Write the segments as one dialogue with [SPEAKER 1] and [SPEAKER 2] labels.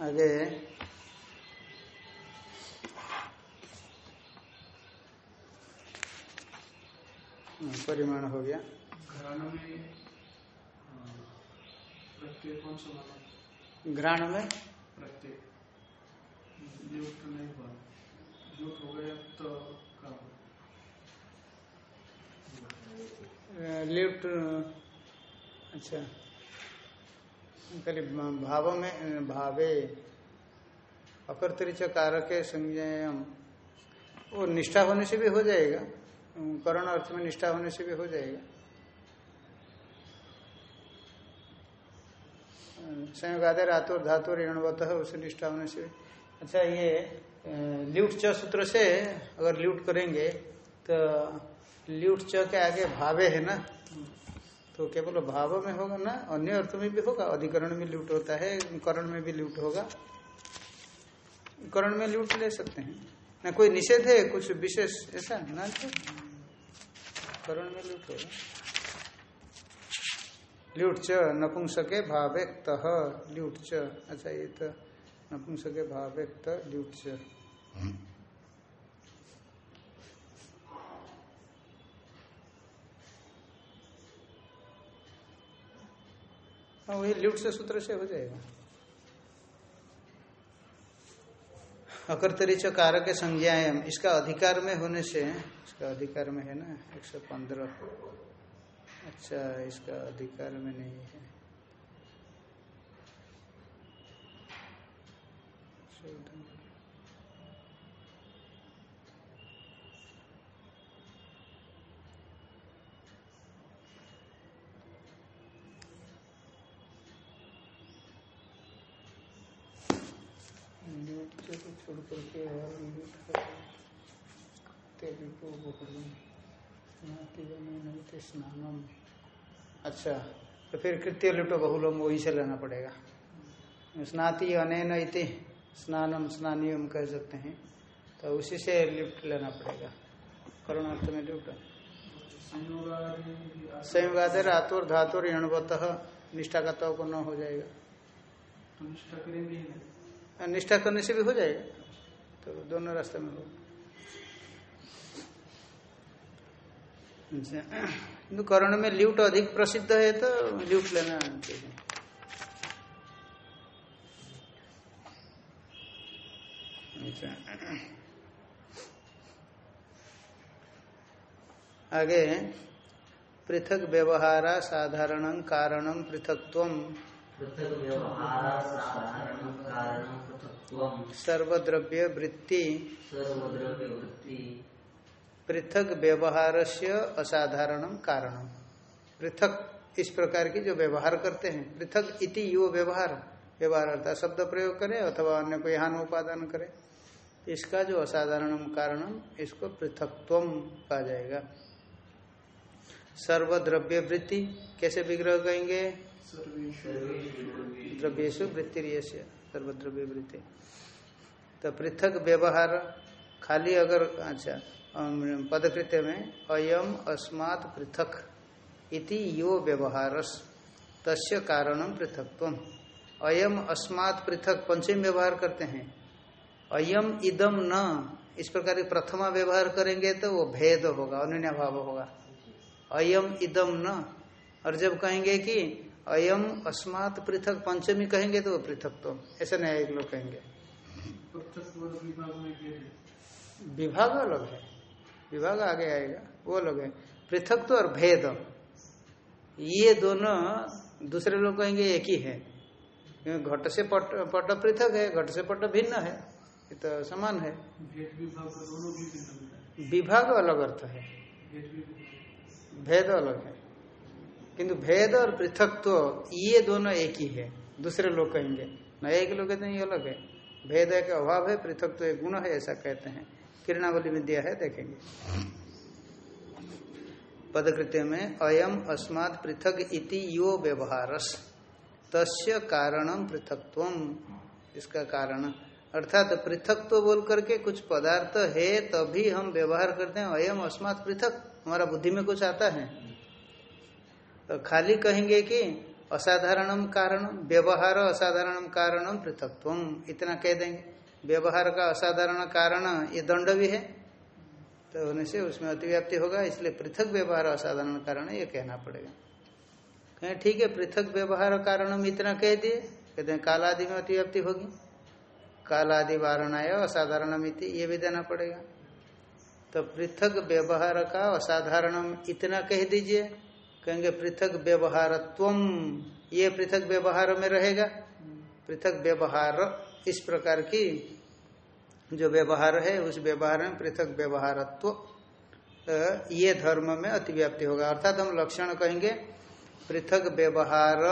[SPEAKER 1] आगे। हाँ, परिमाण हो गया।
[SPEAKER 2] घराना में हाँ,
[SPEAKER 1] घ्राण में?
[SPEAKER 2] प्रत्यय नहीं हुआ। ल्यूट हो गया तो क्या
[SPEAKER 1] लिफ्ट अच्छा। करीब भाव में, भावे, अकर्तरिच कारक संज्ञाम वो निष्ठा होने से भी हो जाएगा, करण अर्थ में निष्ठा होने से भी हो जाएगा। संयोगादे रातुर धातुर ऋणवत है उसे निष्ठा होने से अच्छा ये ल्यूट च सूत्र से अगर ल्यूट करेंगे तो ल्यूट च के आगे भावे है ना? तो केवल भाव में होगा ना, अन्य अर्थ में भी होगा, अधिकरण में ल्यूट होता है, करण में भी ल्यूट होगा। करण में ल्यूट ले सकते हैं। ना कोई निषेध है, कुछ विशेष, ऐसा ना करण में ल्यूट होगा। ल्यूट च, नपुंसके भावे तह ल्यूट च। अच्छा ये तो नपुंसके भावे त ल्यूट च वही ल्यूट से सूत्र से हो जाएगा। अकर्तरिच कारक संज्ञाएँ इसका अधिकार में होने से इसका अधिकार में है ना, एक सौ पंद्रह। अच्छा इसका अधिकार में नहीं है। ल्यूट से तो छोड़ करके और बहुलम स्नानम अच्छा तो फिर कृत्य लुटो बहुलम वही से लेना पड़ेगा। स्नाति अनैन इति स्नानम स्नानियम कह सकते हैं। तो उसी से लिफ्ट लेना पड़ेगा। करुणार्थ में लिफ्ट संयुगादर आतुर धातुर यणवत निष्ठा का तो न हो जाएगा।
[SPEAKER 2] तो निष्ठा करेंगे
[SPEAKER 1] निष्ठा करने से भी हो जाएगा। तो दोनों रास्ते में हो। कर्ण में ल्यूट अधिक प्रसिद्ध है तो ल्यूट लेना चाहिए अच्छा। आगे पृथक व्यवहारा साधारण पृथक्त्व।
[SPEAKER 3] पृथक् व्यवहारासाधारणं कारणं पृथक्त्वं।
[SPEAKER 1] सर्वद्रव्य वृत्ति पृथक व्यवहार से असाधारण कारण। पृथक इस प्रकार की जो व्यवहार करते हैं। पृथक इति यो व्यवहार। व्यवहार अर्थात शब्द प्रयोग करे अथवा अन्य कोई हान उपादान करे। इसका जो असाधारण कारण इसको पृथकत्व कहा जाएगा। सर्वद्रव्य वृत्ति कैसे विग्रह कहेंगे द्रव्येशु वृत्ति सर्वद्रव्य वृत्ति तो पृथक व्यवहार खाली अगर अच्छा पदकृत्य में अयम अस्मात् पृथक इति यो व्यवहारस, तस्य कारणम पृथकत्व अयम अस्मात् पृथक पंचम व्यवहार करते हैं। अयम इदम न, इस प्रकार प्रथमा व्यवहार करेंगे तो वो भेद होगा अनन्या भाव होगा। अयम इदम न, और जब कहेंगे कि अयम अस्मात पृथक पंचमी कहेंगे तो वो पृथक तो ऐसा एक लोग कहेंगे।
[SPEAKER 2] विभाग
[SPEAKER 1] अलग है। विभाग आगे आएगा, वो अलग है। पृथक तो और भेद। ये दोनों दूसरे लोग कहेंगे एक ही है। क्योंकि घट से पट पट पृथक है, घट से पट भिन्न है। ये तो समान है।
[SPEAKER 2] विभाग
[SPEAKER 1] अलग अर्थ है।
[SPEAKER 2] भेद
[SPEAKER 1] अलग है। किंतु भेद और पृथक तो ये दोनों एक ही है। दूसरे लोग कहेंगे, न एक लोग कहते हैं ये अलग है। भेद है का अभाव है पृथक तो एक गुण है, ऐसा कहते हैं। किरणावली विद्या है, देखेंगे। पदकृत्य में, अयम अस्मात् पृथक इति यो व्यवहारस। तस्य कारणम पृथकत्वम। इसका कारण, अर्थात पृथक तो बोल करके कुछ पदार्थ है, तभी हम व्यवहार करते हैं, अयम अस्मात् पृथक? हमारा बुद्धि में कुछ आता है। तो खाली कहेंगे कि असाधारणम कारण व्यवहार असाधारणम कारणम पृथकत्व इतना कह देंगे। व्यवहार का असाधारण कारण, ये दंड भी है। तो होने से उसमें अतिव्याप्ति होगा, इसलिए पृथक व्यवहार असाधारण कारण, ये कहना पड़ेगा। कहें, ठीक है, पृथक व्यवहार कारण इतना कह दिए। कहते हैं काल आदि में अतिव्याप्ति होगी। काल आदि वारणाय असाधारण ये भी देना पड़ेगा। तो पृथक व्यवहार का असाधारणम इतना कह दीजिए। कहेंगे, पृथक व्यवहारत्व ये पृथक व्यवहार में रहेगा। पृथक व्यवहार, इस प्रकार की जो व्यवहार है, उस व्यवहार में पृथक व्यवहारत्व ये धर्म में अतिव्याप्ति होगा। अर्थात हम लक्षण कहेंगे, पृथक व्यवहार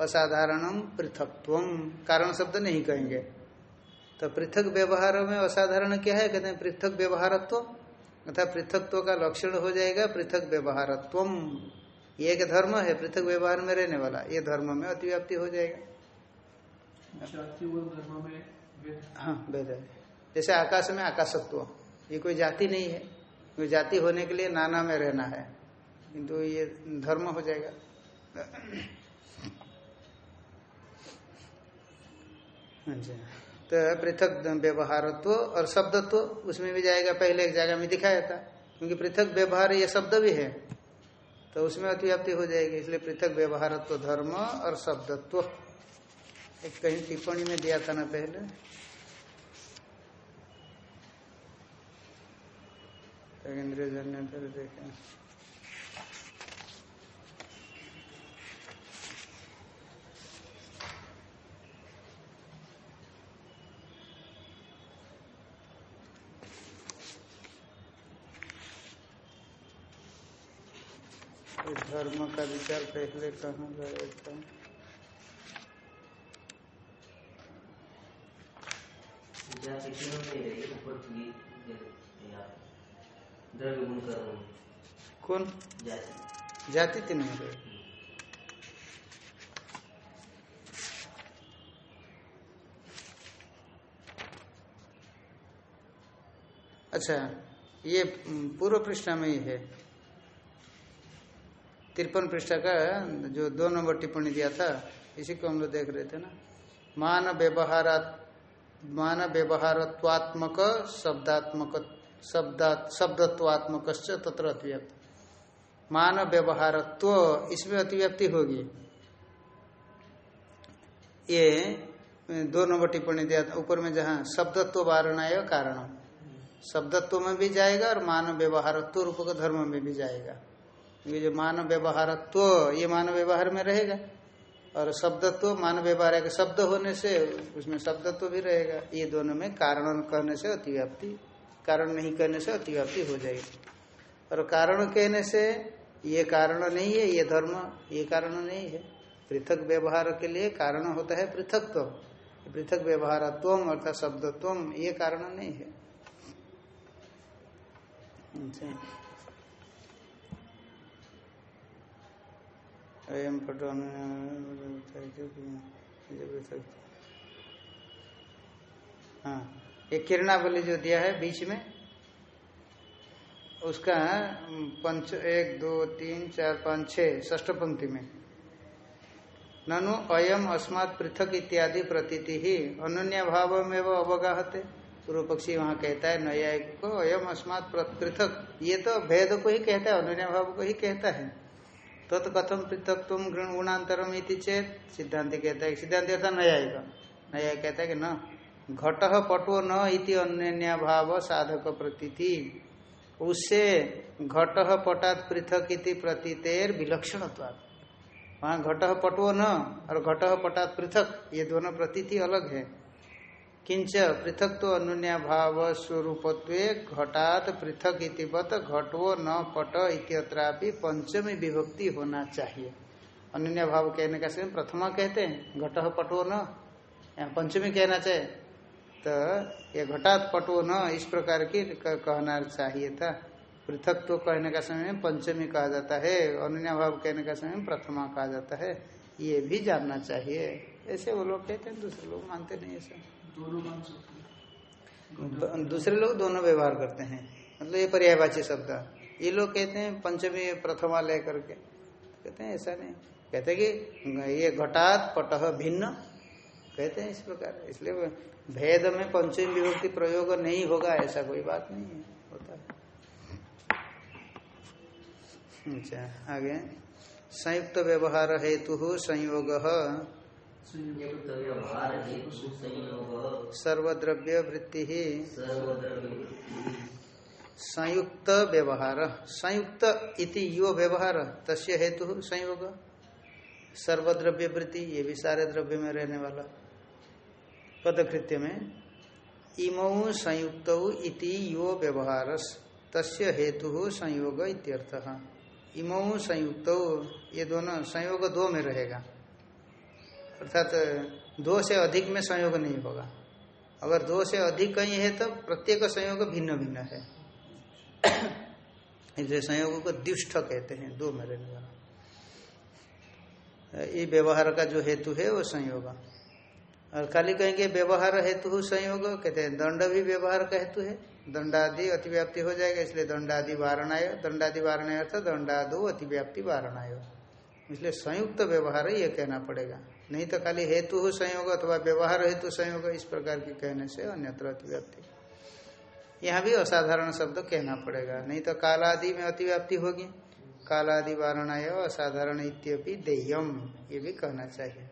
[SPEAKER 1] असाधारणम पृथकत्व कारण शब्द नहीं कहेंगे। तो पृथक व्यवहार में असाधारण क्या है? कहते हैं, पृथक व्यवहारत्व। अर्थात पृथकत्व का लक्षण हो जाएगा पृथक व्यवहारत्व ये एक धर्म है पृथक व्यवहार में रहने वाला। ये धर्म में अतिव्याप्ति हो जाएगा। हाँ है। जैसे आकाश में आकाशत्व ये कोई जाति नहीं है। कोई जाति होने के लिए नाना में रहना है। किंतु ये धर्म हो जाएगा। अच्छा तो पृथक व्यवहारत्व और शब्दत्व, उसमें भी जाएगा, पहले एक जगह में दिखाया था, क्योंकि पृथक व्यवहार ये शब्द भी है। तो उसमें अतिव्याप्ति हो जाएगी, इसलिए पृथक व्यवहारत्व धर्म और शब्दत्व। एक कहीं टिप्पणी में दिया था ना पहले। इंद्रिय जन्य देखें। धर्म का विचार पहले कहाँ गया था कौन?
[SPEAKER 3] जाति।
[SPEAKER 1] तीन में अच्छा ये पूर्व पृष्ठ में ही है। तिरपन पृष्ठ का जो दो नंबर टिप्पणी दिया था, इसी को हम लोग देख रहे थे ना। मान व्यवहार मान व्यवहारत्वात्मक शब्दात्मक, शब्दा शब्दत्वात्मक तत्र अतिव्याप्ति मान व्यवहारत्व, इसमें अतिव्याप्ति होगी। ये दो नंबर टिप्पणी दिया था, ऊपर में जहाँ शब्दत्व वारणा कारण शब्दत्व में भी जाएगा और मानव व्यवहारत्व रूप धर्म में भी जाएगा। ये जो मान व्यवहारत्व ये मान व्यवहार में रहेगा। और शब्दत्व मान व्यवहार के शब्द होने से उसमें शब्दत्व भी रहेगा। ये दोनों में कारण कहने से अतिव्याप्ति, कारण नहीं कहने से अतिव्याप्ति हो जाएगी। और कारण कहने से ये कारण नहीं है, ये धर्म, ये कारण नहीं है। पृथक व्यवहार के लिए कारण होता है पृथकत्व। पृथक व्यवहारत्व अर्थात शब्दत्व ये कारण नहीं है। अयम पटो हाँ ये किरणावली जो दिया है बीच में, उसका पंच, एक, दो, तीन, चार, पाँच छः ष्ठ पंक्ति में। ननु अयम अस्मात् पृथक इत्यादि प्रतीति ही अनन्य भाव में वो अवगाहते। पूर्व पक्षी वहाँ कहता है नया को अयम अस्मात् पृथक। ये तो भेद को ही कहता है अनन्य भाव को ही कहता है। तो, तो कथम पृथक तुम गृण गुणांतरम चेत सिद्धांत कहता है। सिद्धांत अर्थात न्यायिक। न्याय कहता है कि न। घट पटो न इति अन्य भाव साधक प्रतीति। उससे घट पटात पृथक इति प्रतीतेर विलक्षण वहाँ घट पटो न और घट पटात पृथक ये दोनों प्रतीति अलग है। किंच पृथक तो अनुन्या भाव स्वरूपत्व घटात पृथक इतिवत घटो न पट इत्यत्रापि पंचमी विभक्ति होना चाहिए। अनुन्या भाव कहने का समय प्रथमा कहते हैं, घट पटो न। पंचमी कहना चाहिए तो ये घटात पटो न इस प्रकार की कहना चाहिए था। पृथक तो कहने का समय पंचमी कहा जाता है अनुन्या भाव कहने का समय प्रथमा कहा जाता है। ये भी जानना चाहिए। ऐसे वो लोग कहते हैं, दूसरे लोग मानते नहीं ऐसा।
[SPEAKER 2] दोनों
[SPEAKER 1] दूसरे लोग दोनों व्यवहार करते हैं। मतलब ये पर्यायवाची शब्द ये लोग कहते हैं पंचमी प्रथमा ले करके कहते हैं ऐसा नहीं। कहते कि ये घटात पटह भिन्न। कहते हैं इस प्रकार। इसलिए भेद में पंचमी विभक्ति प्रयोग नहीं होगा, ऐसा कोई बात नहीं है। होता है। अच्छा आगे। संयुक्त व्यवहार हेतु संयोग। सर्वद्रव्य वृत्ति ही संयुक्त व्यवहार। संयुक्त इति यो व्यवहार। तस्य हेतु संयोग। सर्वद्रव्य वृत्ति ये भी सारे द्रव्य में रहने वाला। पदकृत्य में, इमौ संयुक्त इति यो व्यवहार। तस्य हेतु संयोग इत्यर्थः। इमौ संयुक्त, ये दोनों संयोग दो में रहेगा। अर्थात दो से अधिक में संयोग नहीं होगा। अगर दो से अधिक कहीं है तो प्रत्येक संयोग भिन्न भिन्न है। इसलिए संयोग को दुष्ट कहते हैं, दो में रहने ये व्यवहार का जो हेतु है, वो संयोग। और खाली कहेंगे व्यवहार हेतु संयोग, कहते हैं दंड भी व्यवहार का हेतु है। दंडादि अतिव्याप्ति हो जाएगा, इसलिए दंडादि वारणाय दंडादि वारणाय अर्थात दंडादो अतिव्याप्ति वारणाय। इसलिए संयुक्त व्यवहार ये कहना पड़ेगा। नहीं तो खाली हेतु हो संयोग अथवा व्यवहार हेतु संयोग, इस प्रकार के कहने से अन्यत्र अतिव्याप्ति। यहाँ भी असाधारण शब्द कहना पड़ेगा। नहीं तो कालादि में अतिव्याप्ति होगी। कालादि वारणाय असाधारण इत्यपि देयम, ये भी कहना चाहिए।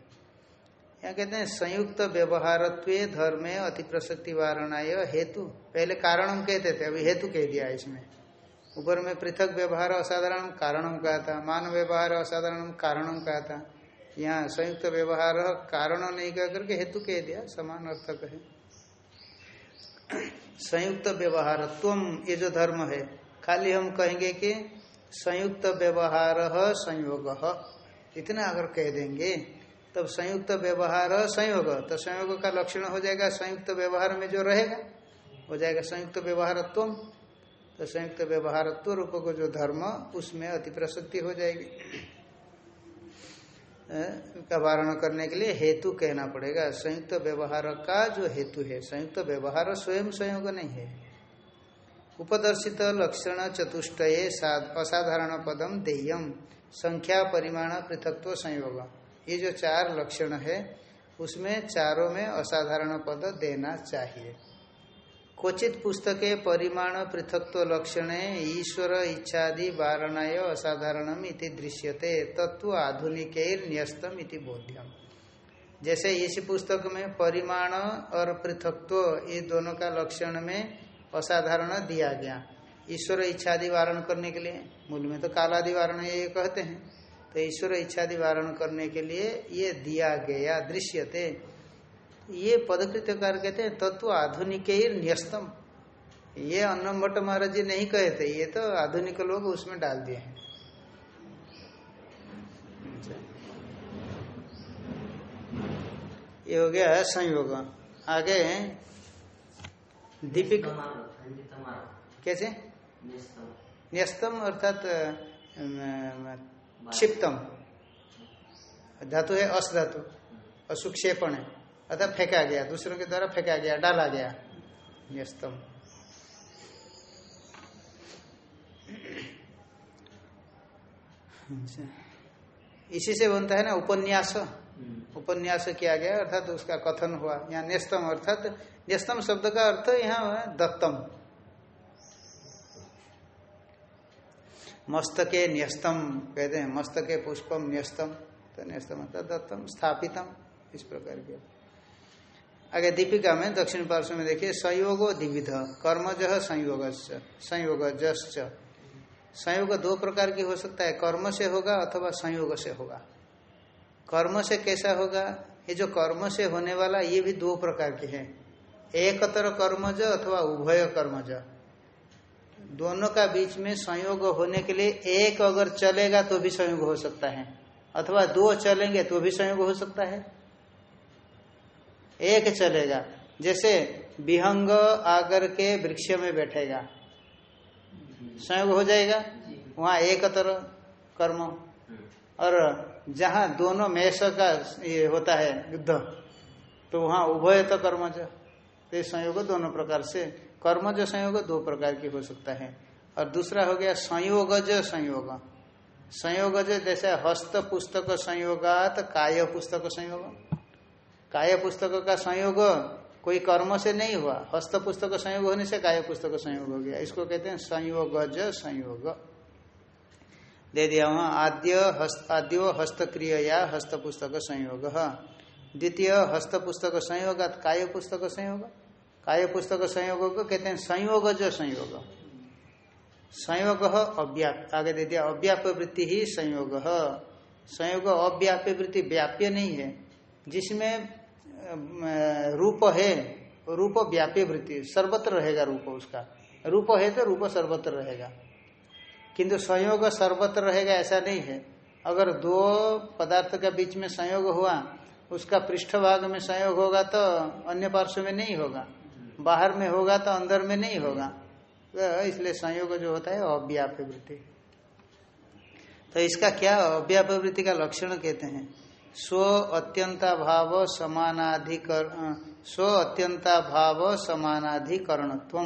[SPEAKER 1] यहाँ कहते हैं, संयुक्त व्यवहारत्व धर्मे अति प्रसक्ति वारणाय हेतु। पहले कारणम कहते थे, अभी हेतु कह दिया इसमें। ऊपर में पृथक व्यवहार असाधारण कारणम कहा था, मान व्यवहार असाधारण कारणम कहा था। यहाँ संयुक्त व्यवहार कारण नहीं कह करके हेतु कह दिया, समान अर्थक है संयुक्त व्यवहारत्व ये जो धर्म है, खाली हम कहेंगे कि संयुक्त व्यवहार संयोग। इतना अगर कह देंगे, तब संयुक्त व्यवहार संयोग तो संयोग का लक्षण हो जाएगा संयुक्त व्यवहार में जो रहेगा, हो जाएगा संयुक्त व्यवहारत्व तो संयुक्त व्यवहारत्व रूप को जो धर्म, उसमें अति प्रसक्ति हो जाएगी। का वारण करने के लिए हेतु कहना पड़ेगा। संयुक्त व्यवहार का जो हेतु है, संयुक्त व्यवहार स्वयं संयोग नहीं है। उपदर्शित लक्षण चतुष्टय असाधारण पदम देयम, संख्या परिमाण पृथकत्व संयोग। ये जो चार लक्षण है, उसमें चारों में असाधारण पद देना चाहिए। क्वचित पुस्तके परिमाण पृथकत्व लक्षण, ईश्वर, इच्छादि, वारणाय असाधारणम इति दृश्यते तत्व आधुनिक न्यस्तम बोध्यम। जैसे इस पुस्तक में परिमाण और पृथकत्व, ये दोनों का लक्षण में असाधारण दिया गया। ईश्वर, इच्छादि, वारण करने के लिए, मूल में तो कालादि, वारण ये कहते हैं। तो ईश्वर, इच्छादि, वारण करने के लिए ये दिया गया, दृश्यते। ये पदकृत्यकार कहते हैं, तत्व आधुनिक ही न्यस्तम। ये अन्नम भट्ट महाराज जी नहीं कहे थे, ये तो आधुनिक लोग उसमें डाल दिए हैं। ये हो गया संयोग। आगे दीपिक कैसे? न्यस्तम अर्थात क्षिप्तम। धातु है अस धातु असुक्षेपण है। अर्थात फेंका गया, दूसरों के द्वारा फेंका गया, डाला गया। न्यस्तम। इसी से बनता है ना उपन्यास। उपन्यास किया गया, अर्थात उसका कथन हुआ। यहाँ न्यस्तम अर्थात, न्यस्तम शब्द का अर्थ यहाँ दत्तम। मस्तके न्यस्तम, कहते हैं, मस्तके पुष्पम न्यस्तम। तो न्यस्तम अर्थात दत्तम, स्थापितम, इस प्रकार के। आगे दीपिका में दक्षिण पार्श्व में देखिए, संयोगो द्विविध, कर्मज संयोग संयोग संयोग दो प्रकार की हो सकता है, कर्म से होगा अथवा संयोग से होगा। कर्म से कैसा होगा? ये जो कर्म से होने वाला, ये भी दो प्रकार के हैं। एकतर कर्मज अथवा उभय कर्मज। दोनों का बीच में संयोग होने के लिए एक अगर चलेगा तो भी संयोग हो सकता है। अथवा दो चलेंगे तो भी संयोग हो सकता है। एक चलेगा। जैसे विहंग आकर के वृक्ष में बैठेगा। संयोग हो जाएगा? वहाँ एक तरह कर्म। और जहाँ दोनों मेष का ये होता है युद्ध तो वहाँ उभय तो कर्मज तो संयोग दोनों प्रकार से कर्मज संयोग दो प्रकार की हो सकता है। और दूसरा हो गया संयोग। संयोग जो जैसे हस्त पुस्तक संयोगात, काय पुस्तक संयोग। काय पुस्तक का संयोग कोई कर्म से नहीं हुआ। हस्त पुस्तक संयोग होने से काय पुस्तक संयोग हो गया। इसको कहते हैं संयोगज संयोग। दे दिया वहाँ, आद्य हस्त, आद्यो हस्तक्रिया हस्त पुस्तक संयोग। द्वितीय हस्त पुस्तक संयोग काय पुस्तक संयोग। काय पुस्तक संयोग को कहते हैं संयोग संयोगज संयोग। संयोग अव्याप, आगे दे दिया अव्याप्य वृत्ति ही संयोग। संयोग अव्याप्य वृत्ति व्याप्य नहीं है। जिसमें रूप है, रूप व्यापी वृत्ति, सर्वत्र रहेगा रूप उसका। रूप है तो रूप सर्वत्र रहेगा। किंतु संयोग सर्वत्र रहेगा ऐसा नहीं है। अगर दो पदार्थ का बीच में संयोग हुआ, उसका पृष्ठभाग में संयोग होगा तो अन्य पार्श्व में नहीं होगा। बाहर में होगा तो अंदर में नहीं होगा। तो इसलिए संयोग जो होता है अव्याप्य वृत्ति। तो इसका क्या अव्याप्य वृत्ति का लक्षण कहते हैं? स्व अत्यंता भाव समानाधिकर स्व अत्यंता भाव समानाधिकरणत्व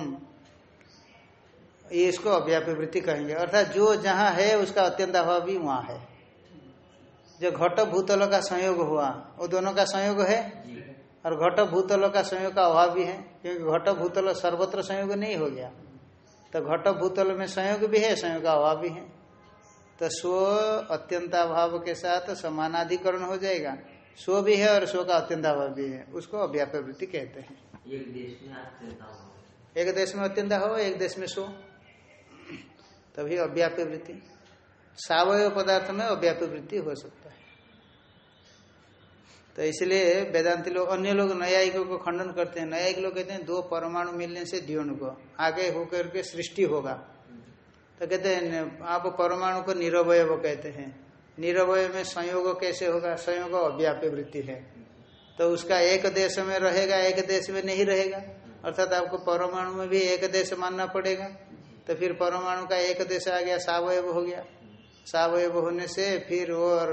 [SPEAKER 1] ये इसको अव्याप्य वृत्ति कहेंगे। अर्थात जो जहाँ है उसका अत्यंता भाव भी वहाँ है। जो घट भूतल का संयोग हुआ वो दोनों का संयोग है? और घट भूतल का संयोग का अभाव भी है? क्योंकि घट भूतल सर्वत्र संयोग नहीं हो गया। तो घट भूतल में संयोग भी है संयोग का अभाव भी है। तो स्व अत्यंताभाव के साथ समानाधिकरण हो जाएगा। स्व भी है और स्व का अत्यंताभाव भी है। उसको अव्याप्य वृत्ति कहते हैं।
[SPEAKER 3] एक देश में अत्यंता हो।
[SPEAKER 1] एक देश में स्व। तभी अव्याप्य वृत्ति। सावय पदार्थ में अव्याप्य वृत्ति हो सकता है। तो इसलिए वेदांति लोग अन्य लोग न्यायिकों को खंडन करते हैं। न्यायिक लोग कहते हैं दो परमाणु मिलने से द्योन को आगे होकर के सृष्टि होगा। तो कहते हैं आप परमाणु को निरवय कहते हैं। निरवय में संयोग कैसे होगा? संयोग अव्याप्य वृत्ति है। तो उसका एक देश में रहेगा एक देश में नहीं रहेगा। अर्थात आपको परमाणु में भी एक देश मानना पड़ेगा। तो फिर परमाणु का एक देश आ गया सावयव हो गया। सावयव होने से फिर वो और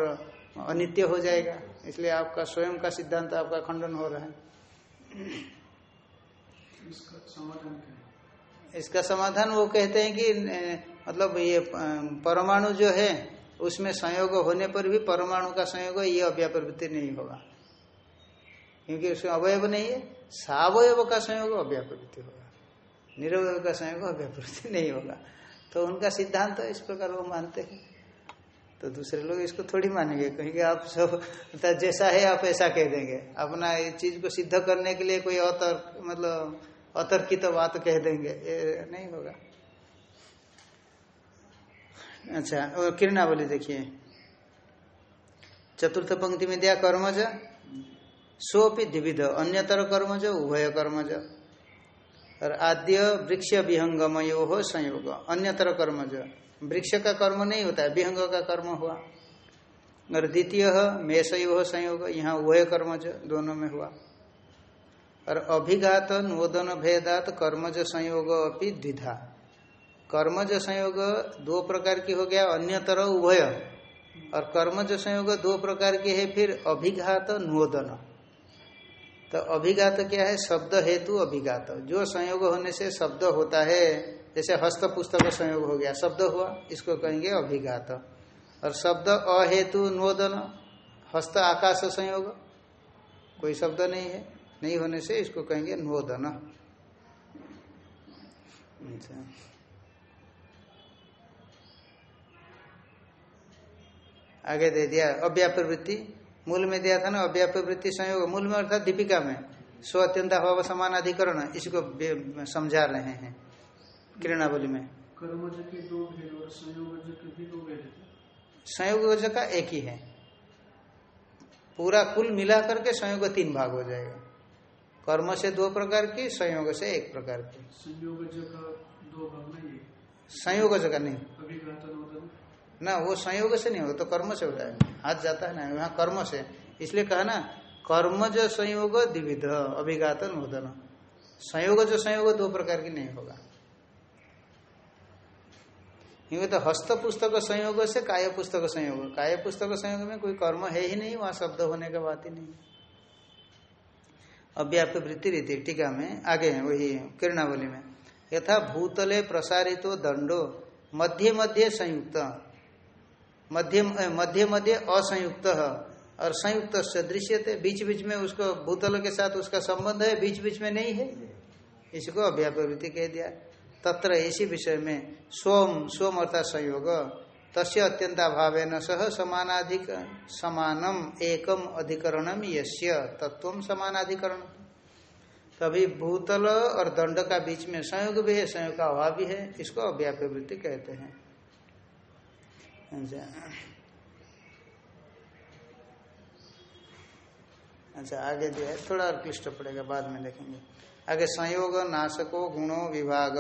[SPEAKER 1] अनित्य हो जाएगा। इसलिए आपका स्वयं का सिद्धांत आपका खंडन हो रहा है?
[SPEAKER 2] इसका समाधान
[SPEAKER 1] वो कहते हैं कि मतलब ये परमाणु जो है, उसमें संयोग होने पर भी परमाणु का संयोग ये अव्याप्रवृत्ति नहीं होगा। क्योंकि उसमें अवयव नहीं है, सावयव का संयोग अव्याप्रवृत्ति होगा। निरवय का संयोग अव्याप्रवृत्ति नहीं होगा। तो उनका सिद्धांत तो इस प्रकार वो मानते हैं। तो दूसरे लोग इसको थोड़ी मानेंगे कहेंगे आप सब अर्थात जैसा है आप ऐसा कह देंगे। अपना ये चीज़ को सिद्ध करने के लिए कोई अतर्क मतलब अतर्कित तो बात कह देंगे, ये नहीं होगा। अच्छा और किरणावली देखिए। चतुर्थ पंक्ति में दिया कर्मज सोपि द्विविध, अन्यतर कर्मज, उभय कर्मज। और आद्य वृक्ष विहंगमयो हो संयोग, अन्यतर कर्मज। वृक्ष का कर्म नहीं होता है, विहंग का कर्म हुआ। और द्वितीय मेषयो संयोग, यहाँ उभय कर्मज दोनों में हुआ। और अभिघात, नोदन, भेदात, कर्मज संयोग अपनी द्विधा। कर्मज संयोग दो प्रकार की हो गया, अन्यतर उभय। और कर्मज संयोग दो प्रकार की है, फिर अभिघात नोदन। तो अभिघात क्या है? शब्द हेतु अभिघात। जो संयोग होने से शब्द होता है, जैसे हस्त पुस्तक संयोग हो गया, शब्द हुआ, इसको कहेंगे अभिघात। और शब्द अहेतु नोदन, हस्त आकाश संयोग, कोई शब्द नहीं है, नहीं होने से इसको कहेंगे नोदन। अच्छा। आगे दे दिया। अव्याप्य वृत्ति मूल में दिया था ना अव्याप्य वृत्ति संयोग। मूल में अर्थात दीपिका में। स्व अत्यंता भाव समान अधिकरण इसको समझा रहे हैं। किरणावली में।
[SPEAKER 2] कर्मज के दो भेद और संयोगज के भी दो भेद थे
[SPEAKER 1] संयोग का एक ही है। पूरा कुल मिला करके संयोग तीन भाग हो जाएगा। कर्म से दो प्रकार की संयोग से एक प्रकार की।
[SPEAKER 2] संयोग का दो भाग नहीं
[SPEAKER 1] संयोग का नहीं। ना, वो संयोग से नहीं होगा तो कर्म से है हाथ जाता है ना, यहाँ कर्म से। इसलिए कहा ना, कर्म जो संयोग, द्विविध, अभिघात नोदन संयोग जो संयोग, दो प्रकार की नहीं होगा। क्योंकि तो हस्त पुस्तक संयोग से काय पुस्तक संयोग? काय पुस्तक संयोग में कोई कर्म है ही नहीं, वहाँ शब्द होने का बात ही नहीं। अव्याप्य वृत्ति रीति, टीका में, आगे है वही किरणावली में। यथा भूतले प्रसारितो दंडो, मध्य मध्य संयुक्त। मध्य मध्य मध्य असंयुक्त और संयुक्त से दृश्यते बीच बीच में उसको भूतल के साथ उसका संबंध है, बीच बीच में नहीं है। इसको अव्यापवृत्ति कह दिया। तत्र इसी विषय में सोम सोम अर्थात संयोग। तस्य अत्यंताभाव न सह समानाधिक, समानम एकम अधिकरणम यश्य तत्व समानाधिकरण तभी भूतल और दंड का बीच में संयोग भी है, संयोग का अभाव भी है, इसको अव्यापवृत्ति कहते हैं। अच्छा अच्छा आगे दिया है, थोड़ा और क्लिष्ट पड़ेगा, बाद में देखेंगे। आगे, संयोग, नाशको, गुणो, विभाग।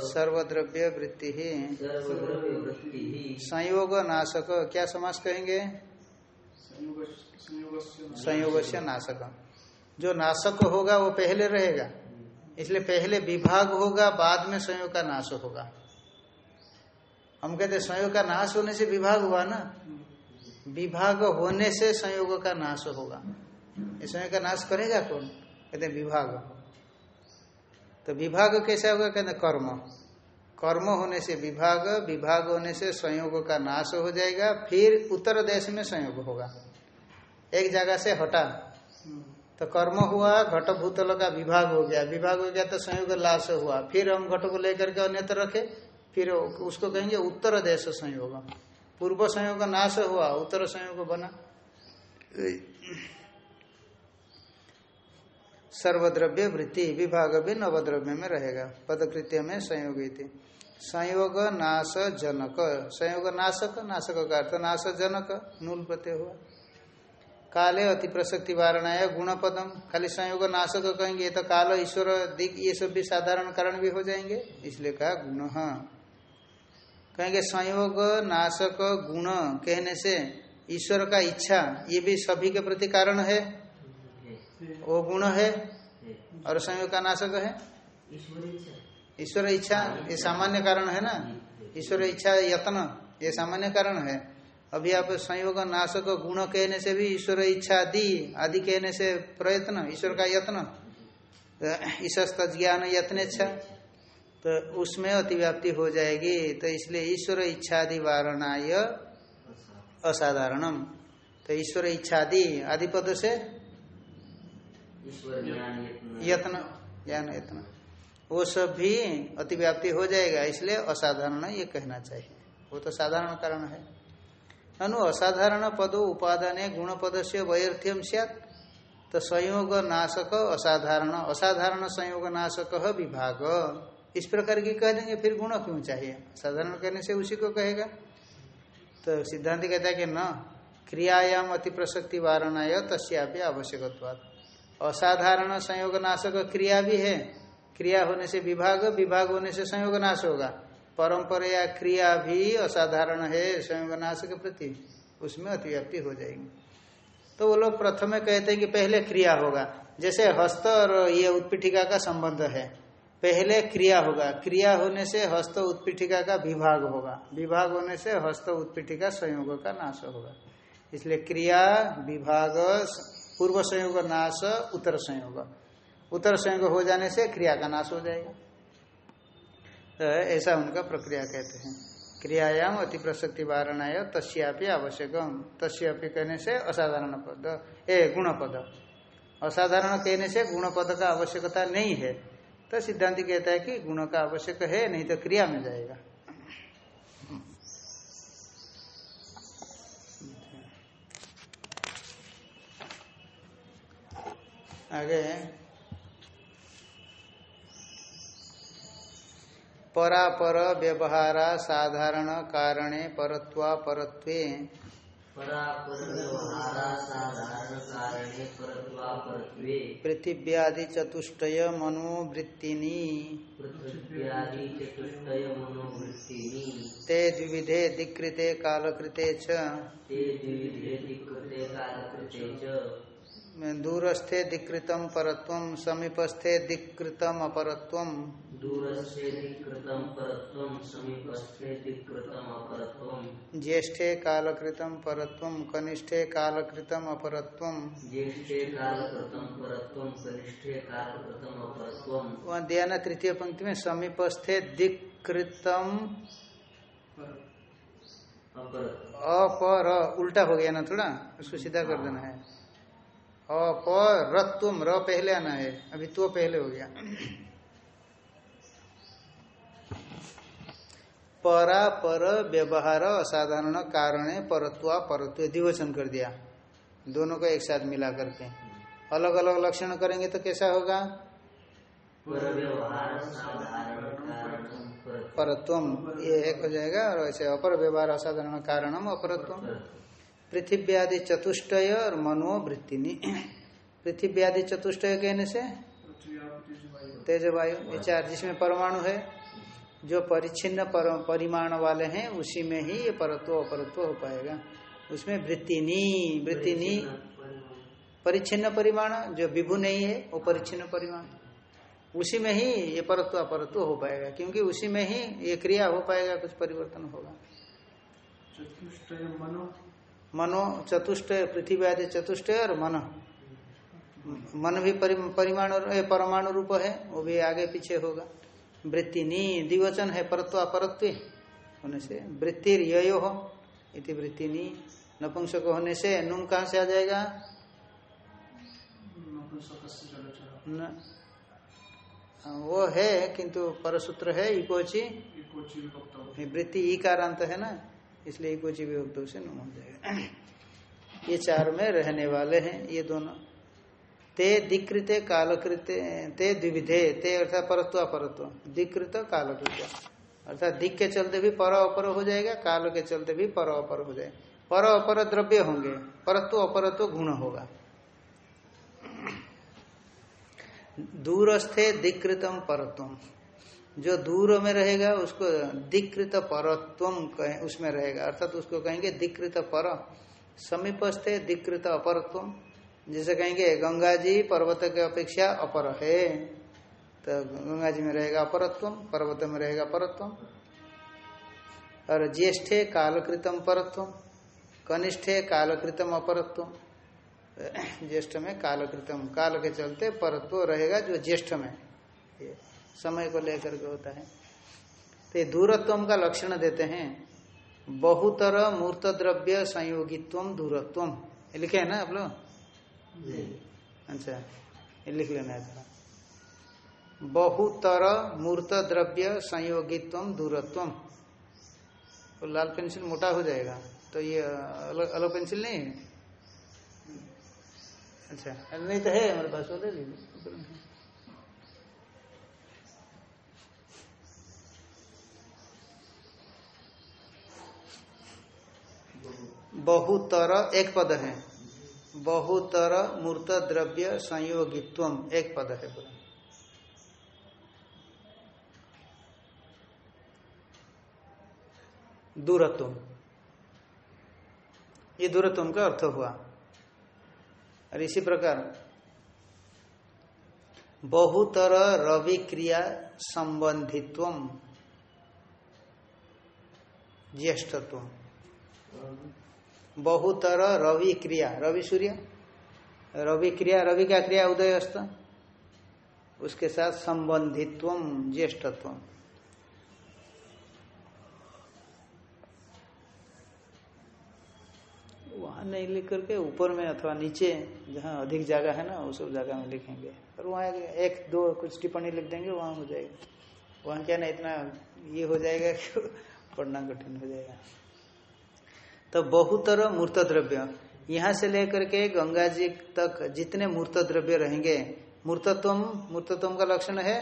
[SPEAKER 1] सर्वद्रव्य वृत्ति ही। संयोग, नाशक, क्या समास कहेंगे?
[SPEAKER 2] संयोग
[SPEAKER 1] से नाशक। जो नाशक होगा, वो पहले रहेगा। इसलिए पहले विभाग होगा, बाद में संयोग का नाश होगा। हम कहते संयोग का नाश होने से विभाग हुआ ना? विभाग होने से संयोग का नाश होगा। संयोग का नाश करेगा कौन? कहते विभाग। तो विभाग कैसा होगा? कहते कर्म। कर्म होने से विभाग विभाग होने से संयोग का नाश हो जाएगा, फिर उत्तर देश में संयोग होगा। एक जगह से हटा। तो कर्म हुआ घट भूतल का विभाग हो गया। विभाग हो गया तो संयोग लाश हुआ। फिर हम घट को लेकर के अन्यत्र रखे। फिर उसको कहेंगे उत्तर देश संयोग। पूर्व संयोग नाश हुआ उत्तर संयोग बना। सर्वद्रव्य वृत्ति विभाग भी नवद्रव्य में रहेगा। पदकृत्य में संयोग संयोग नाश जनक संयोग नाशक? नाशक का अर्थ नाश जनक नूल प्रत्यय हुआ। काले अति प्रसक्ति वारणाय गुण पदम खाली संयोग नाशक कहेंगे तो काल ईश्वर दिक ये सब भी साधारण कारण भी हो जाएँगे। इसलिए कहा गुण। कहेंगे संयोग, नाशक, गुण कहने से ईश्वर का इच्छा, ये भी सभी के प्रति कारण है। वो गुण है और संयोग का नाशक है।
[SPEAKER 3] ईश्वर इच्छा,
[SPEAKER 1] ये सामान्य कारण है ना? ईश्वर इच्छा, यत्न, ये सामान्य कारण है। अभी आप संयोग, नाशक, गुण कहने से भी ईश्वर इच्छा दी आदि कहने से प्रयत्न, ईश्वर का यत्न। ईशस्त ज्ञान यत्न इच्छा तो उसमें अतिव्याप्ति हो जाएगी। तो इसलिए ईश्वर इच्छादि वारणाय असाधारणम। तो ईश्वर इच्छादि आदि पद से
[SPEAKER 3] यत्न।
[SPEAKER 1] यत्न ज्ञान यत्न। वो सब भी अतिव्याप्ति हो जाएगा इसलिए असाधारण ये कहना चाहिए। वो तो साधारण कारण है। अनु असाधारण पदो उपादान गुण पद से वैर्थ्यम तो संयोग नाशक असाधारण असाधारण संयोग नाशक विभाग। इस प्रकार की कह देंगे, फिर गुण क्यों चाहिए? साधारण कहने से उसी को कहेगा। तो सिद्धांत कहता है कि न, क्रियायाम अति प्रसक्ति वारणाय तस्यापि आवश्यकत्वात्। असाधारण संयोग नाशक क्रिया भी है। क्रिया होने से विभाग विभाग होने से संयोग नाश होगा। परंपरा क्रिया भी असाधारण है, संयोग नाश के प्रति। उसमें अतिव्याप्ति हो जाएगी। तो वो लोग प्रथम कहते हैं कि पहले क्रिया होगा। जैसे हस्त और ये उत्पीठिका का संबंध है। पहले क्रिया होगा। क्रिया होने से हस्त उत्पीठिका का विभाग होगा। विभाग होने से हस्त उत्पीठिका संयोग का नाश होगा। इसलिए क्रिया, विभाग, पूर्व संयोग, नाश, उत्तर संयोग। उत्तर संयोग हो जाने से क्रिया का नाश हो जाएगा। तो ऐसा उनका प्रक्रिया कहते हैं। क्रियायाम अति प्रसक्ति वारणाय तस्यापि आवश्यकम। तस्यापि कहने से असाधारण पद। ए गुण पद असाधारण कहने से गुण पद का आवश्यकता नहीं है। तो सिद्धांत कहता है कि गुण का आवश्यक है, नहीं तो क्रिया में जाएगा। आगे। परापर व्यवहारा साधारण कारणे परत्वा परत्वे पृथिव्यादि चतुष्टय मनोवृत्तिनी
[SPEAKER 3] पृथ्व्यादि चतुष्टय मनोवृत्तिनि
[SPEAKER 1] ते द्विविधे दिक्कृते कालकृते च
[SPEAKER 3] ते द्विविधे दिक्कृते कालकृते च
[SPEAKER 1] दूरस्थे दिक्कृतम परत्वम समीपस्थे दिक्कृतम अपरत्वम
[SPEAKER 3] दूरस्थे परत्वं समीपस्थे अपरत्वं।
[SPEAKER 1] ज्येष्ठे कालकृतम परत्वम कनिष्ठे कालकृतम अपरत्वम
[SPEAKER 3] ज्येष्ठे कालकृतं परत्वं कनिष्ठे कालकृतम् अपरत्वं।
[SPEAKER 1] वहाँ दिया तृतीय पंक्ति में समीपस्थे
[SPEAKER 2] पर
[SPEAKER 3] अपर
[SPEAKER 1] अपर उल्टा हो गया ना थोड़ा? उसको सीधा कर देना है। अपरत्वम र पहले आना है अभी तो पहले हो गया। परा पर व्यवहार असाधारण कारण परत्वा परत्व दिवचन कर दिया। दोनों को एक साथ मिला करके। अलग अलग लक्षण करेंगे तो कैसा होगा? परत्वम ये एक हो जाएगा और ऐसे अपर व्यवहार असाधारण कारणम अपरत्वम पृथ्व्यादि चतुष्टय और मनोवृत्तिनी। पृथ्व्यादि चतुष्टय कहने से?
[SPEAKER 2] पृथ्वी तेज वायु
[SPEAKER 1] ये चार जिसमें परमाणु है, जो परिच्छिन्न परिमाण वाले हैं, उसी में ही ये परत्व, अपरत्व हो पाएगा। उसमें वृत्तिनी वृत्तिनी परिच्छिन्न परिमाण, जो विभु नहीं है, वो परिच्छिन्न परिमाण। उसी में ही ये परत्व, अपरत्व हो पाएगा, क्योंकि उसी में ही ये क्रिया हो पाएगा, कुछ परिवर्तन होगा।
[SPEAKER 2] मनो
[SPEAKER 1] चतुष्ट पृथ्वी आदि चतुष्ट और मन। मन भी परि- परिमाण परमाणु रूप है वो भी आगे पीछे होगा। वृत्तिनी दिवचन है परत्व अपरत्व होने से वृत्ति यो हो इति वृत्तिनी नपुंसक होने से नुम कहाँ से आ जाएगा? न, वो है किंतु परसूत्र है इकोची।
[SPEAKER 2] वृत्ति
[SPEAKER 1] वृत्ति ईकारांत है ना? इसलिए इकोची विभक्तों से नुम हो जाएगा। ये चार में रहने वाले हैं, ये दोनों। ते दिक्कृते कालकृते, ते द्विविधे, ते अर्थात परत्व अपरत्व दिक्कृत कालकृत अर्थात दिक के चलते भी पर अपर हो जाएगा, काल के चलते भी पर अपर हो जाएगा। पर अपर द्रव्य होंगे, परत्व अपरत्व गुण होगा। दूरस्थे दिकृतम परत्वम। जो दूर में रहेगा, उसको दिक्कृत परत्वम कहें, उसमें रहेगा। अर्थात उसको कहेंगे दिक्कृत पर, समीपस्थे दिक्कृत अपरत्वम जैसे कहेंगे गंगा जी पर्वत के अपेक्षा अपर है। तो गंगा जी में रहेगा अपरत्वम पर्वत में रहेगा परत्वम और ज्येष्ठे कालकृतम परत्वम कनिष्ठे कालकृतम अपरत्वम ज्येष्ठ में कालकृतम। काल के चलते परत्व रहेगा जो ज्येष्ठ में। समय को लेकर के होता है। तो ये दूरत्व का लक्षण देते हैं। बहुतर मूर्त द्रव्य संयोगित्व दूरत्व लिखे है ना आप लोग? अच्छा लिख लेना है थोड़ा। बहुतर मूर्त द्रव्य संयोगित्व दूरत्व तो लाल पेंसिल मोटा हो जाएगा। तो ये अलग अलग पेंसिल नहीं है? अच्छा। नहीं तो है हमारे पास वो ले लीजिए बहुतर एक पद है। बहुतर मूर्त द्रव्य संयोगित्वम एक पद है पूरा। दूरत्व। ये दूरत्व का अर्थ हुआ। और इसी प्रकार, बहुतर रवि क्रिया संबंधित्व, ज्येष्ठत्व। बहुतर रवि क्रिया। रवि सूर्य? रवि क्रिया, रवि का क्रिया? उदय अस्त उसके साथ संबंधित्व ज्येष्ठत्व वहाँ नहीं लिख करके ऊपर में अथवा नीचे, जहाँ अधिक जगह है ना, वो सब जगह में लिखेंगे। और वहाँ एक, दो कुछ टिप्पणी लिख देंगे, वहाँ हो जाएगा। वहाँ क्या ना इतना ये हो जाएगा कि पढ़ना कठिन हो जाएगा। तो बहुतर मूर्त द्रव्य यहाँ से लेकर के गंगा जी तक जितने मूर्त द्रव्य रहेंगे मूर्तत्व मूर्तत्व का लक्षण है?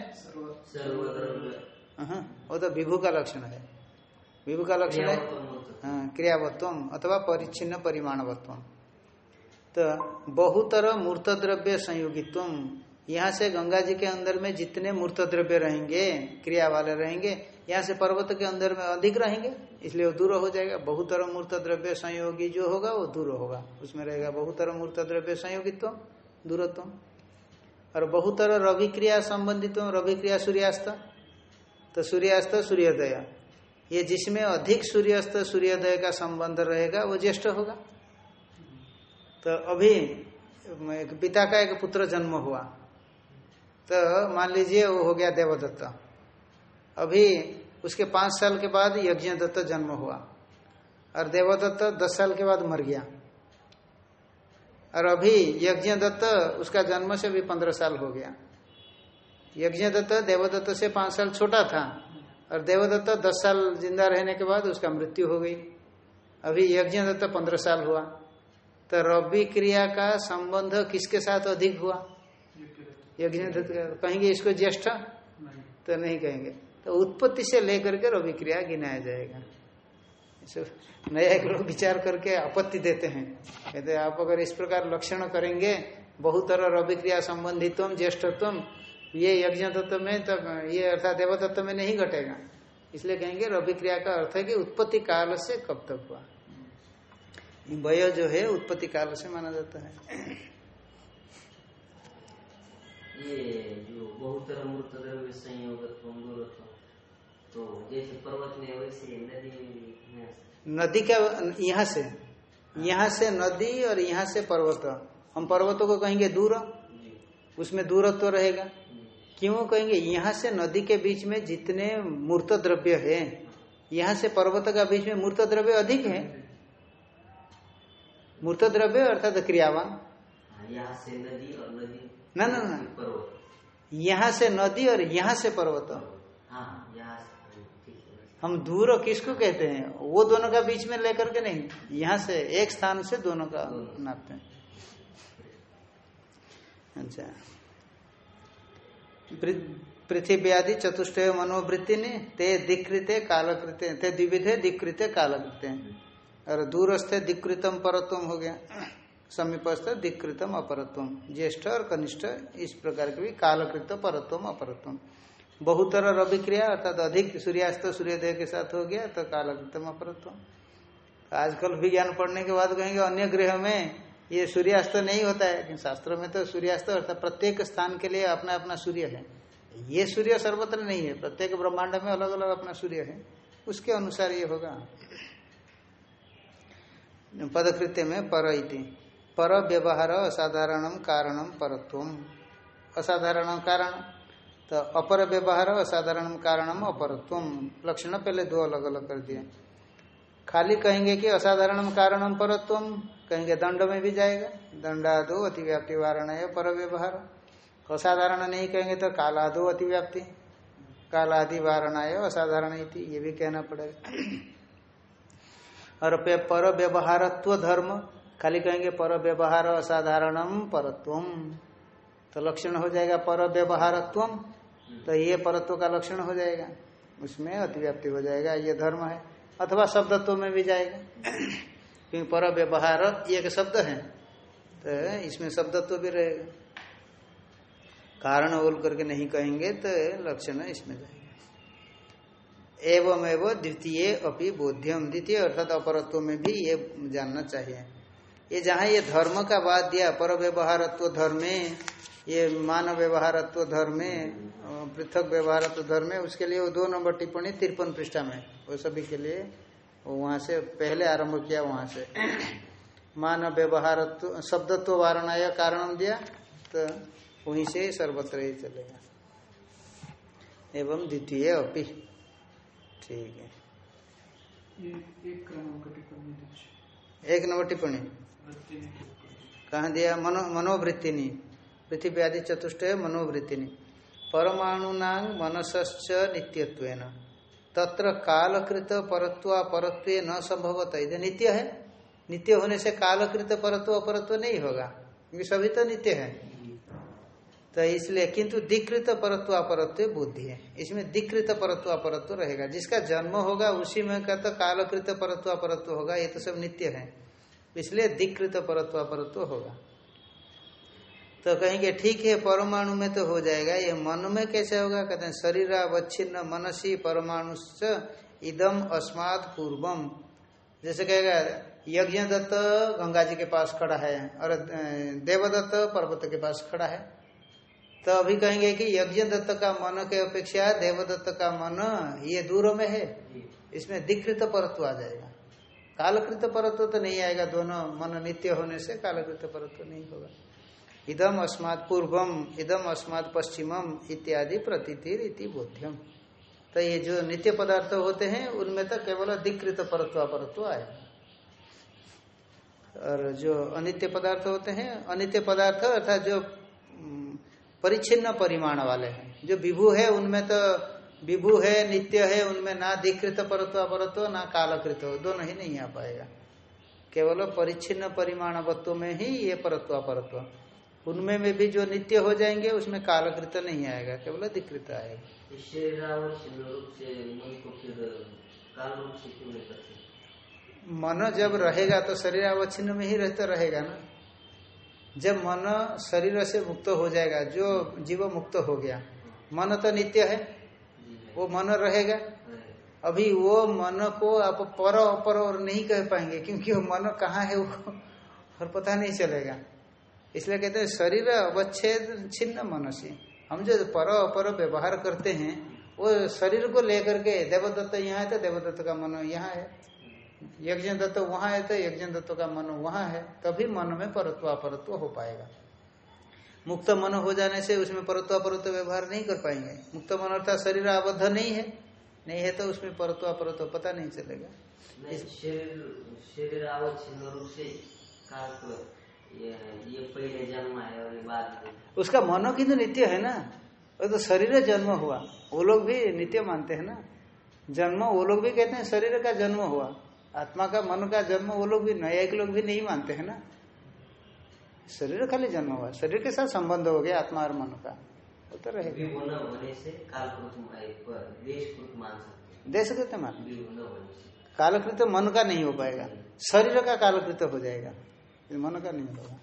[SPEAKER 1] हाँ, वो तो विभु का लक्षण है। विभु का लक्षण है? हाँ, क्रियावत्व अथवा परिच्छिन्न परिमाणवत्व तो बहुतर मूर्त द्रव्य संयोगित्व यहाँ से गंगा जी के अंदर में जितने मूर्त द्रव्य रहेंगे क्रिया वाले रहेंगे यहाँ से पर्वत के अंदर में अधिक रहेंगे, इसलिए वो दूर हो जाएगा। बहुत तरह मूर्त द्रव्य संयोगी जो होगा, वो दूर होगा। उसमें रहेगा बहुत तरह मूर्त द्रव्य संयोगित्व, दूरत्व। और बहुतर रवि क्रिया संबंधित रवि क्रिया सूर्यास्त। तो सूर्यास्त, सूर्योदय। ये जिसमें अधिक सूर्यास्त, सूर्योदय का संबंध रहेगा, वो ज्येष्ठ होगा। तो अभी पिता का एक पुत्र जन्म हुआ। तो मान लीजिए वो हो गया देवदत्त। अभी उसके पाँच साल के बाद यज्ञ दत्त जन्म हुआ। और देवदत्त दस साल के बाद मर गया। और अभी यज्ञ दत्त उसका जन्म से भी पंद्रह साल हो गया। यज्ञ दत्त देवदत्त से पाँच साल छोटा था। और देवदत्त दस साल ज़िंदा रहने के बाद उसका मृत्यु हो गई। अभी यज्ञ दत्त पंद्रह साल हुआ। तो रवि क्रिया का संबंध किसके साथ अधिक हुआ। यज्ञ दत्त कहेंगे इसको ज्येष्ठ? तो नहीं कहेंगे। तो उत्पत्ति से लेकर के रवि क्रिया गिनाया जाएगा। नया एक लोग विचार करके आपत्ति देते हैं। कहते हैं, आप अगर इस प्रकार लक्षण करेंगे बहुत रवि क्रिया संबंधित्व ज्येष्ठत्व ये यज्ञ तत्व में तब, ये अर्थात देव तत्व में नहीं घटेगा। इसलिए कहेंगे रवि क्रिया का अर्थ है कि उत्पत्ति काल से कब तक हुआ वय जो है, उत्पत्ति काल से माना जाता है।
[SPEAKER 3] ये जो दूरत्व तो जैसे पर्वत में वैसे नदी
[SPEAKER 1] नदी का यहाँ से? यहाँ से नदी और यहाँ से पर्वत। हम पर्वतों को कहेंगे दूर? उसमें दूरत्व तो रहेगा क्यों कहेंगे? यहाँ से नदी के बीच में जितने मूर्त द्रव्य है यहाँ से पर्वत का बीच में मूर्त द्रव्य अधिक है? मूर्त द्रव्य अर्थात क्रियावान।
[SPEAKER 3] हाँ, यहाँ से नदी और नदी
[SPEAKER 1] ना, ना, ना।
[SPEAKER 3] पर्वत।
[SPEAKER 1] यहाँ से नदी और यहाँ से पर्वत।
[SPEAKER 3] हाँ यहाँ से। है
[SPEAKER 1] हम दूर किसको कहते हैं? वो दोनों का बीच में लेकर के नहीं, यहाँ से एक स्थान से दोनों का नापते हैं। अच्छा। पृथ्वी आदि चतुष्ट मनोवृत्ति ने ते दिक्कृते कालकृते, ते द्विविधे दिक्कृते कालकृते। और दूरस्थ दिक्कृतम परत्वम हो गया। समीपस्थ दिकृतम अपरत्वम। ज्येष्ठ और कनिष्ठ इस प्रकार के भी कालकृत परत्वम अपरत्वम। बहुतर रवि क्रिया अर्थात अधिक सूर्यास्त सूर्योदय के साथ हो गया तो कालकृतम अपरत्वम आजकल विज्ञान पढ़ने के बाद कहेंगे, अन्य ग्रह में ये सूर्यास्त नहीं होता है, लेकिन शास्त्रों में तो सूर्यास्त, अर्थात प्रत्येक स्थान के लिए अपना अपना सूर्य है। ये सूर्य सर्वत्र नहीं है, प्रत्येक ब्रह्मांड में अलग अलग अपना सूर्य है। उसके अनुसार ये होगा। पदकृत्य में पर पर व्यवहार असाधारण कारणम परत्वम। असाधारण कारण तो अपर व्यवहार असाधारणम कारणम अपरत्वम लक्षण पहले दो अलग अलग कर दिए। खाली कहेंगे कि असाधारण कारणम परत्वम कहेंगे दंड में भी जाएगा। दंडादो अतिव्याप्ति वारण है पर व्यवहार। असाधारण नहीं कहेंगे तो कालादो अतिव्याप्ति। कालादि वारणाय असाधारण ये भी कहना पड़ेगा। और पर व्यवहारत्व धर्म, खाली कहेंगे पर व्यवहार असाधारणम परत्वम तो लक्षण हो जाएगा पर व्यवहारत्वम तो ये परत्व का लक्षण हो जाएगा। उसमें अतिव्याप्ति हो जाएगा, ये धर्म है। अथवा शब्दत्व में भी जाएगा। क्योंकि पर व्यवहार एक शब्द है तो इसमें शब्दत्व भी रहेगा। कारण बोल करके नहीं कहेंगे तो लक्षण इसमें जाएगा। एवं एवं द्वितीय अपनी बोध्यम। द्वितीय अर्थात अपरत्व में भी ये जानना चाहिए। ये जहाँ ये धर्म का बात दिया पर व्यवहारत्व धर्मे ये मानव व्यवहारत्व धर्मे पृथक व्यवहारत्व धर्मे उसके लिए वो दो नंबर टिप्पणी तिरपन पृष्ठा में वो सभी के लिए वहाँ से पहले आरंभ किया वहाँ से। मान व्यवहारत्व शब्दत्व वारणा या कारण दिया तो वहीं से सर्वत्र ही चलेगा एवं द्वितीय अपि। ठीक है।
[SPEAKER 2] एक
[SPEAKER 1] नंबर टिप्पणी।
[SPEAKER 2] टिप्पणी।
[SPEAKER 1] कहा दिया? मनो मनोवृत्तिनी पृथ्वी आदि चतुष्ट मनोवृत्तिनी। परमाणुनांग मनसश्च नित्यत्वेन। तत्र कालकृत परत्व परत्व न संभवत। ये नित्य है। नित्य होने से कालकृत परत्व अपरत्व नहीं होगा। क्योंकि सभी तो नित्य है। तो इसलिए किंतु दिकृत परत्व अपरत्व बुद्धि है। इसमें दिकृत परत्व अपरत्व रहेगा। जिसका जन्म होगा उसी में का तो कालकृत परत्व अपरत्व होगा। ये तो सब नित्य है। इसलिए दिकृत परत्व अपरत्व होगा। तो कहेंगे, ठीक है, परमाणु में तो हो जाएगा। ये मन में कैसे होगा? कहते हैं शरीर अवच्छिन्न मनसी परमाणु इदम अस्मात् पूर्वम। जैसे कहेगा यज्ञ दत्त गंगा जी के पास खड़ा है और देवदत्त पर्वत के पास खड़ा है। तो अभी कहेंगे कि यज्ञ दत्त का मन के अपेक्षा देवदत्त का मन ये दूर में है। इसमें दिकृत परत्व आ जाएगा। कालकृत परत्व तो नहीं आएगा, दोनों मन नित्य होने से कालकृत परत्व नहीं होगा। इदम अस्मात् पूर्वम, इदम अस्मात् पश्चिमम इत्यादि प्रतीतिर इति बोध्यम। तो ये जो नित्य पदार्थ होते हैं, उनमें तो केवल अधिकृत परत्व परत्व आए। और जो अनित्य पदार्थ होते हैं, अनित्य पदार्थ अर्थात जो परिच्छिन्न परिमाण वाले हैं। जो विभू है, उनमें तो विभू है, नित्य है, उनमें ना अधिकृत परत्व परत्व, ना कालकृत। दोनों ही नहीं आ पाएगा। केवल परिच्छिन्न परिमाण वत्व में ही ये परत्व परत्व। उनमें में भी जो नित्य हो जाएँगे उसमें कालकृत नहीं आएगा केवल अधिकृत आएगा।
[SPEAKER 3] मन
[SPEAKER 1] जब रहेगा तो शरीर अवच्छिन्न में ही रहता रहेगा ना। जब मन शरीर से मुक्त हो जाएगा जो जीव मुक्त हो गया मन तो नित्य है वो मन रहेगा। अभी वो मन को आप पर अपर और नहीं कह पाएँगे क्योंकि वो मन कहाँ है वो और पता नहीं चलेगा। इसलिए कहते हैं शरीर अवच्छेद छिन्न मन से हम जो पर अपर व्यवहार करते हैं, वो शरीर को लेकर के देवदत्त यहाँ है तो देवदत्त का मन यहाँ है। यज्ञ दत्त वहाँ है तो यज्ञ दत्त का मन वहाँ है, तभी मन में परत्व अपरत्व हो पाएगा। मुक्त मन हो जाने से उसमें परत्व अपरत्व व्यवहार नहीं कर पाएँगे। मुक्त मन अर्थात शरीर आबद्ध नहीं है। नहीं है तो उसमें परत्व अपरत्व पता नहीं चलेगा।
[SPEAKER 3] ये ये पहले जन्म है और बाद
[SPEAKER 1] उसका मनो की तो नित्य है ना? वो तो शरीर जन्म हुआ। वो लोग भी नित्य मानते हैं ना? जन्म वो लोग भी कहते हैं शरीर का जन्म हुआ। आत्मा का मन का जन्म वो लोग भी न्यायिक लोग भी नहीं मानते हैं ना? शरीर खाली जन्म हुआ। शरीर के साथ संबंध हो गया आत्मा और मन का। वो तो रहेगा।
[SPEAKER 3] मान
[SPEAKER 1] देश मान। कालकृत मन का नहीं हो पाएगा। शरीर का कालकृत हो जाएगा। ये मन का नहीं होगा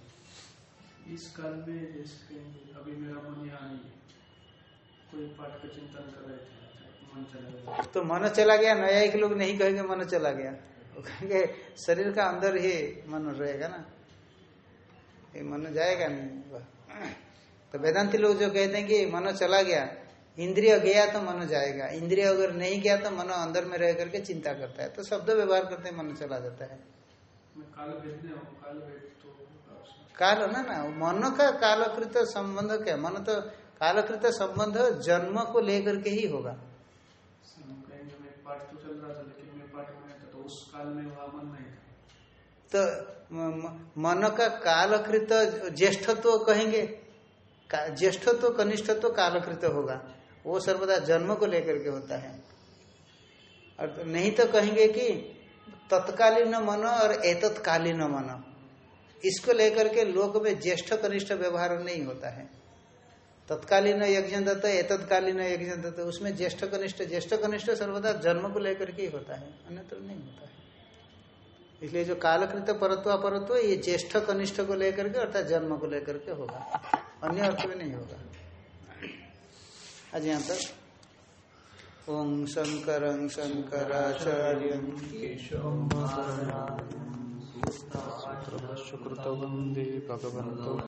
[SPEAKER 2] इस काल में जैसे अभी मेरा मन यहाँ नहीं है। कोई पाठ का चिंतन कर रहे थे मन चला गया।
[SPEAKER 1] तो मन चला गया न्यायिक लोग नहीं कहेंगे मन चला गया। वो कहेंगे शरीर का अंदर ही मन रहेगा ना। ये मन जाएगा नहीं तो वेदांति लोग जो कहते हैं कि मन चला गया इंद्रिय गया तो मन जाएगा। इंद्रिय अगर नहीं गया तो मन अंदर में रह करके चिंता करता है। तो शब्द व्यवहार करते मन चला जाता है।
[SPEAKER 2] काल हूँ तो
[SPEAKER 1] काल ना ना मन का कालकृत संबंध क्या? मन तो कालकृत संबंध जन्म को लेकर के ही होगा।
[SPEAKER 2] कहेंगे तो तो मन
[SPEAKER 1] तो का कालकृत ज्येष्ठत्व कहेंगे का- ज्येष्ठत्व कनिष्ठत्व कालकृत होगा। वो सर्वदा जन्म को लेकर के होता है। और तो नहीं तो कहेंगे कि तत्कालीन मन और एतत्कालीन मन। इसको लेकर के लोक में ज्येष्ठ कनिष्ठ व्यवहार नहीं होता है। तत्कालीन यज्ञ दत्त, एतत्कालीन यज्ञ दत्त, उसमें ज्येष्ठ कनिष्ठ ज्येष्ठ कनिष्ठ सर्वदा जन्म को लेकर के होता है, अन्यत्र नहीं होता है। इसलिए जो कालकृत परत्व अपरत्व ये ज्येष्ठ कनिष्ठ को लेकर के अर्थात जन्म को लेकर के होगा। अन्य अर्थ में नहीं होगा। आज यहाँ तक ओम शंकर शंकराचार्य
[SPEAKER 2] शुक्रतवंदे भगवंतो